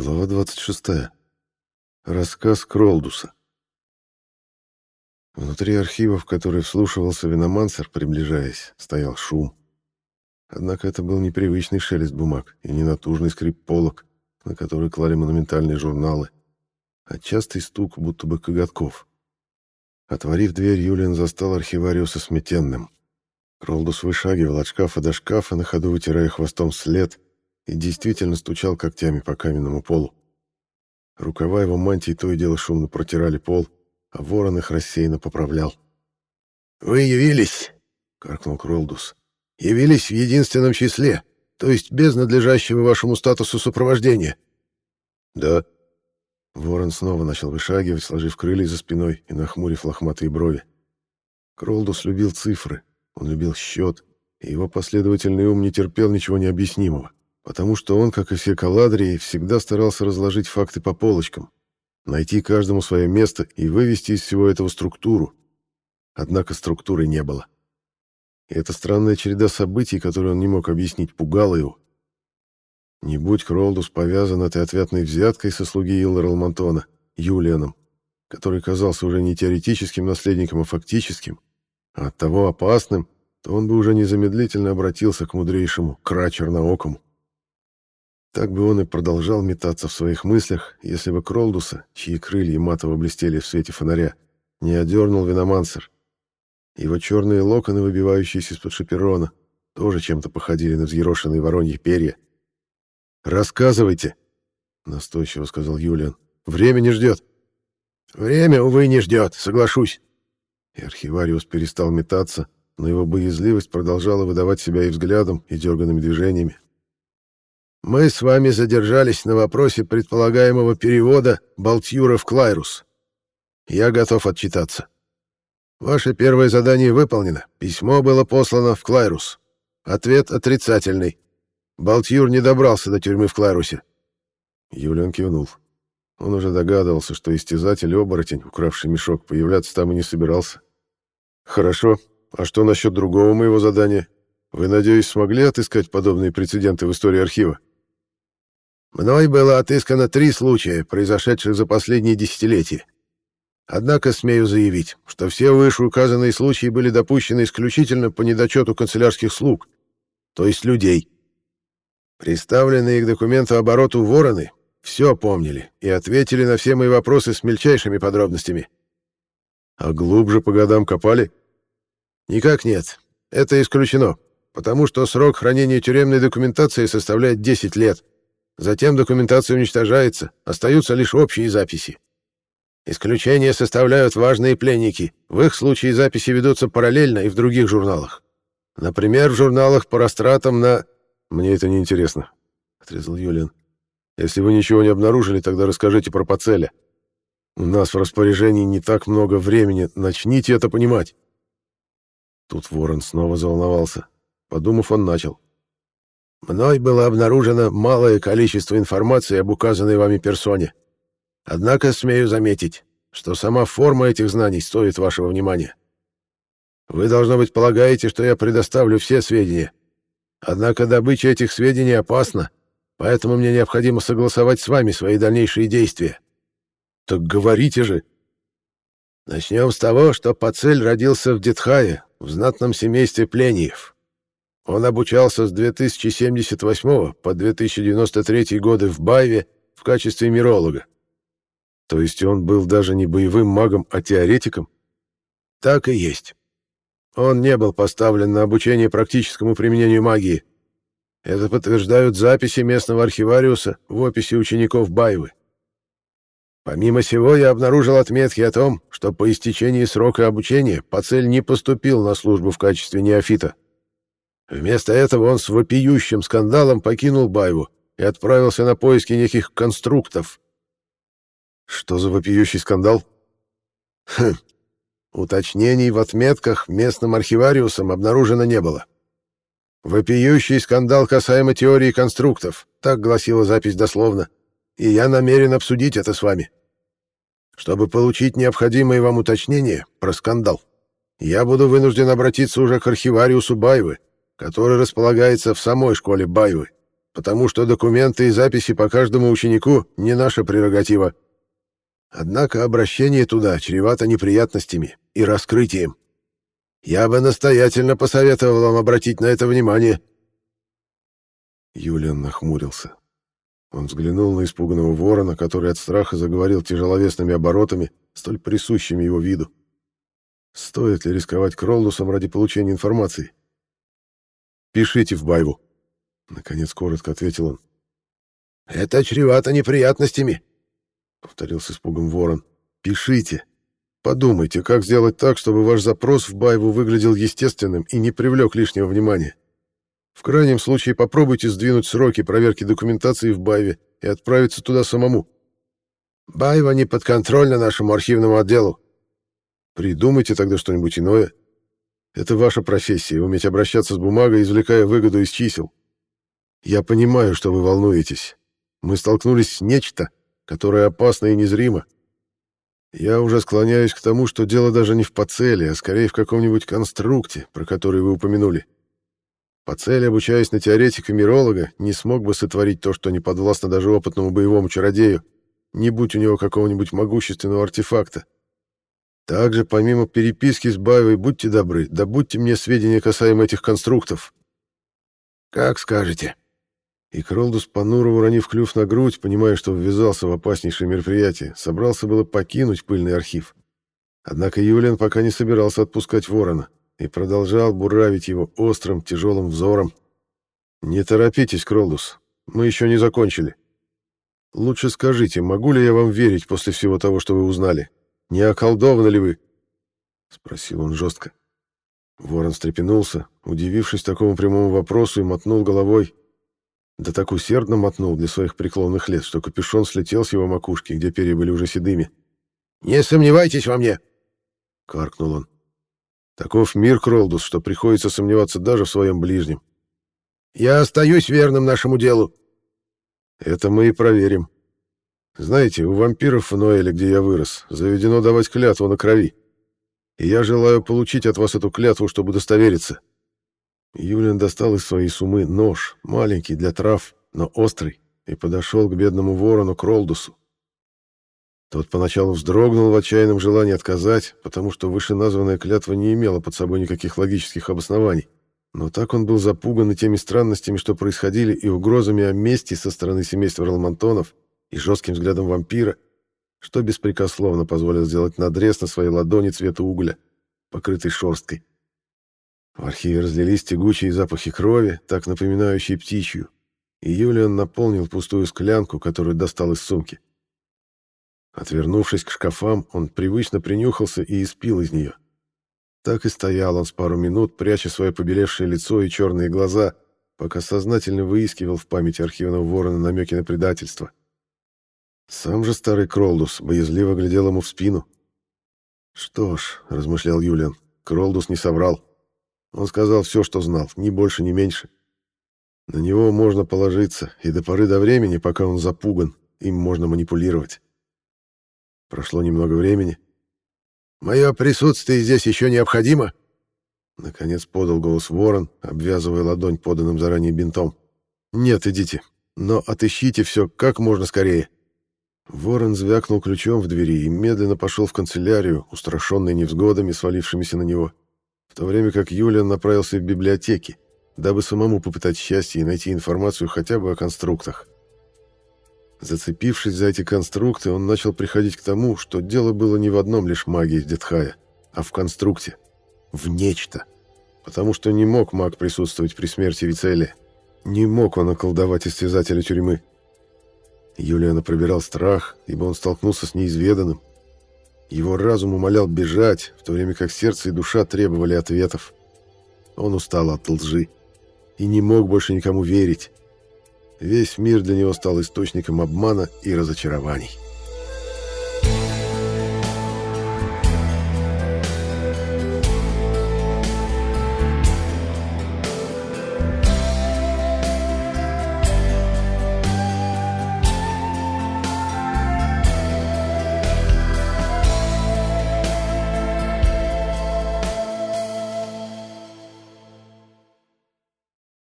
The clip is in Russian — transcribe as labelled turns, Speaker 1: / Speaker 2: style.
Speaker 1: Глава 26. Рассказ Кролдуса. Внутри архива, в который вслушивался Виномансер, приближаясь, стоял шум. Однако это был непривычный шелест бумаг и не натужный скрип полок, на который клали монументальные журналы, а частый стук, будто бы коготков. Отворив дверь, Юлиан застал архивариуса сметенным. Кролдус вышагивал от шкафа до шкафа, на ходу вытирая хвостом след — и действительно стучал когтями по каменному полу. Рукава его мантии то и дело шумно протирали пол, а ворон их рассеянно поправлял.
Speaker 2: «Вы явились!» — каркнул Кролдус. «Явились в единственном числе, то есть без надлежащего вашему статусу сопровождения».
Speaker 1: «Да». Ворон снова начал вышагивать, сложив крылья за спиной и нахмурив лохматые брови. Кролдус любил цифры, он любил счет, и его последовательный ум не терпел ничего необъяснимого потому что он, как и все каладрии, всегда старался разложить факты по полочкам, найти каждому свое место и вывести из всего этого структуру. Однако структуры не было. И эта странная череда событий, которую он не мог объяснить, пугала его. Не будь Кролдус повязан этой ответной взяткой со слуги Иллера Алмантона, Юлианом, который казался уже не теоретическим наследником, а фактическим, а оттого опасным, то он бы уже незамедлительно обратился к мудрейшему, Кра. Так бы он и продолжал метаться в своих мыслях, если бы Кролдуса, чьи крылья матово блестели в свете фонаря, не одернул виномансер. Его черные локоны, выбивающиеся из-под шаперона, тоже чем-то походили на взъерошенные вороньи перья. «Рассказывайте!» — настойчиво сказал Юлиан. «Время не ждет!»
Speaker 2: «Время, увы, не ждет, соглашусь!»
Speaker 1: И архивариус перестал метаться, но его боязливость продолжала выдавать себя и взглядом, и дерганными движениями.
Speaker 2: Мы с вами задержались на вопросе предполагаемого перевода Балтюра в Клайрус. Я готов отчитаться. Ваше первое задание выполнено. Письмо было послано в Клайрус. Ответ отрицательный. Балтюр не добрался до тюрьмы в Клайрусе.
Speaker 1: Юлиан кивнул. Он уже догадывался, что истязатель-оборотень, укравший мешок, появляться там и не собирался. «Хорошо. А что насчет другого моего задания? Вы, надеюсь, смогли отыскать подобные прецеденты в истории архива?»
Speaker 2: Мной было отыскано три случая, произошедших за последние десятилетия. Однако смею заявить, что все вышеуказанные случаи были допущены исключительно по недочету канцелярских слуг, то есть людей. Представленные к документу обороту вороны все помнили и ответили на все мои вопросы с мельчайшими подробностями.
Speaker 1: А глубже по годам копали?
Speaker 2: Никак нет. Это исключено, потому что срок хранения тюремной документации составляет 10 лет. Затем документация уничтожается, остаются лишь общие записи. Исключение составляют важные пленники. В их случае записи ведутся параллельно и в других журналах. Например, в журналах по растратам на...
Speaker 1: «Мне это не интересно, отрезал Юлиан. «Если вы ничего не обнаружили, тогда расскажите про Пацеля. У нас в распоряжении не так много времени, начните это понимать». Тут Ворон снова заволновался. Подумав, он начал.
Speaker 2: Мной было обнаружено малое количество информации об указанной вами персоне. Однако смею заметить, что сама форма этих знаний стоит вашего внимания. Вы, должно быть, полагаете, что я предоставлю все сведения. Однако добыча этих сведений опасна, поэтому мне необходимо согласовать с вами свои дальнейшие действия.
Speaker 1: Так говорите же.
Speaker 2: Начнем с того, что Пацель родился в Детхае, в знатном семействе Плениев. Он обучался с 2078 по 2093 годы в Байве в качестве миролога.
Speaker 1: То есть он был даже не боевым магом, а теоретиком?
Speaker 2: Так и есть. Он не был поставлен на обучение практическому применению магии. Это подтверждают записи местного архивариуса в описи учеников Байвы. Помимо всего, я обнаружил отметки о том, что по истечении срока обучения Пацель не поступил на службу в качестве неофита. Вместо этого он с вопиющим скандалом покинул Байву и отправился на поиски неких конструктов.
Speaker 1: Что за вопиющий скандал?
Speaker 2: Хм. Уточнений в отметках местным архивариусом обнаружено не было. Вопиющий скандал касаемо теории конструктов, так гласила запись дословно, и я намерен обсудить это с вами. Чтобы получить необходимые вам уточнения про скандал, я буду вынужден обратиться уже к архивариусу Байвы, который располагается в самой школе Байвы, потому что документы и записи по каждому ученику не наша прерогатива. Однако обращение туда чревато неприятностями и раскрытием. Я бы настоятельно посоветовал вам обратить на это внимание.
Speaker 1: Юлиан нахмурился. Он взглянул на испуганного ворона, который от страха заговорил тяжеловесными оборотами, столь присущими его виду. Стоит ли рисковать Кроллусом ради получения информации? «Пишите в Байву», — наконец коротко ответил он.
Speaker 2: «Это чревато неприятностями», —
Speaker 1: повторил с испугом ворон. «Пишите. Подумайте, как сделать так, чтобы ваш запрос в Байву выглядел естественным и не привлек лишнего внимания. В крайнем случае попробуйте сдвинуть сроки проверки документации в Байве и отправиться туда самому».
Speaker 2: «Байва не подконтрольна нашему архивному отделу».
Speaker 1: «Придумайте тогда что-нибудь иное. Это ваша профессия — уметь обращаться с бумагой, извлекая выгоду из чисел. Я понимаю, что вы волнуетесь. Мы столкнулись с нечто, которое опасно и незримо. Я уже склоняюсь к тому, что дело даже не в поцеле, а скорее в каком-нибудь конструкте, про который вы упомянули. Поцель, обучаясь на теоретика-миролога, не смог бы сотворить то, что не подвластно даже опытному боевому чародею, не будь у него какого-нибудь могущественного артефакта. Также, помимо переписки с Баевой, будьте добры, добудьте мне сведения касаемо этих конструктов.
Speaker 2: Как скажете.
Speaker 1: И Кролдус, понуро уронив клюв на грудь, понимая, что ввязался в опаснейшее мероприятие, собрался было покинуть пыльный архив. Однако Юлиан пока не собирался отпускать ворона и продолжал буравить его острым, тяжелым взором. «Не торопитесь, Кролдус, мы еще не закончили. Лучше скажите, могу ли я вам верить после всего того, что вы узнали?» Не околдованы ли вы? Спросил он жестко. Ворон встрепенулся, удивившись такому прямому вопросу, и мотнул головой. Да так усердно мотнул для своих преклонных лет, что капюшон слетел с его макушки, где перья были уже седыми.
Speaker 2: «Не сомневайтесь во мне!»
Speaker 1: — каркнул он. «Таков мир, Кролдус, что приходится сомневаться даже в своем ближнем.
Speaker 2: Я остаюсь верным нашему делу».
Speaker 1: «Это мы и проверим», знаете, у вампиров в Ноэле, где я вырос, заведено давать клятву на крови. И я желаю получить от вас эту клятву, чтобы удостовериться. Юлиан достал из своей сумы нож, маленький для трав, но острый, и подошел к бедному ворону Кролдусу. Тот поначалу вздрогнул в отчаянном желании отказать, потому что вышеназванная клятва не имела под собой никаких логических обоснований. Но так он был запуган и теми странностями, что происходили, и угрозами о мести со стороны семейства Ралмантонов, и жестким взглядом вампира, что беспрекословно позволил сделать надрез на своей ладони цвета угля, покрытой шерсткой. В архиве разлились тягучие запахи крови, так напоминающие птичью, и Юлиан наполнил пустую склянку, которую достал из сумки. Отвернувшись к шкафам, он привычно принюхался и испил из нее. Так и стоял он с пару минут, пряча свое побелевшее лицо и черные глаза, пока сознательно выискивал в памяти архивного ворона намеки на предательство. Сам же старый Кролдус боязливо глядел ему в спину. «Что ж», — размышлял Юлиан, — «Кролдус не соврал. Он сказал все, что знал, ни больше, ни меньше. На него можно положиться, и до поры до времени, пока он запуган, им можно манипулировать». Прошло немного времени.
Speaker 2: «Мое присутствие здесь еще необходимо?»
Speaker 1: Наконец подал голос ворон, обвязывая ладонь поданным заранее бинтом. «Нет, идите, но отыщите все как можно скорее». Ворон звякнул ключом в двери и медленно пошел в канцелярию, устрашенный невзгодами, свалившимися на него, в то время как Юлиан направился в библиотеки, дабы самому попытать счастье и найти информацию хотя бы о конструктах. Зацепившись за эти конструкты, он начал приходить к тому, что дело было не в одном лишь магии Детхая, а в конструкте, в нечто, потому что не мог маг присутствовать при смерти Вицелия, не мог он околдовать истязателя тюрьмы. Юлиана пробирал страх, ибо он столкнулся с неизведанным. Его разум умолял бежать, в то время как сердце и душа требовали ответов. Он устал от лжи и не мог больше никому верить. Весь мир для него стал источником обмана и разочарований.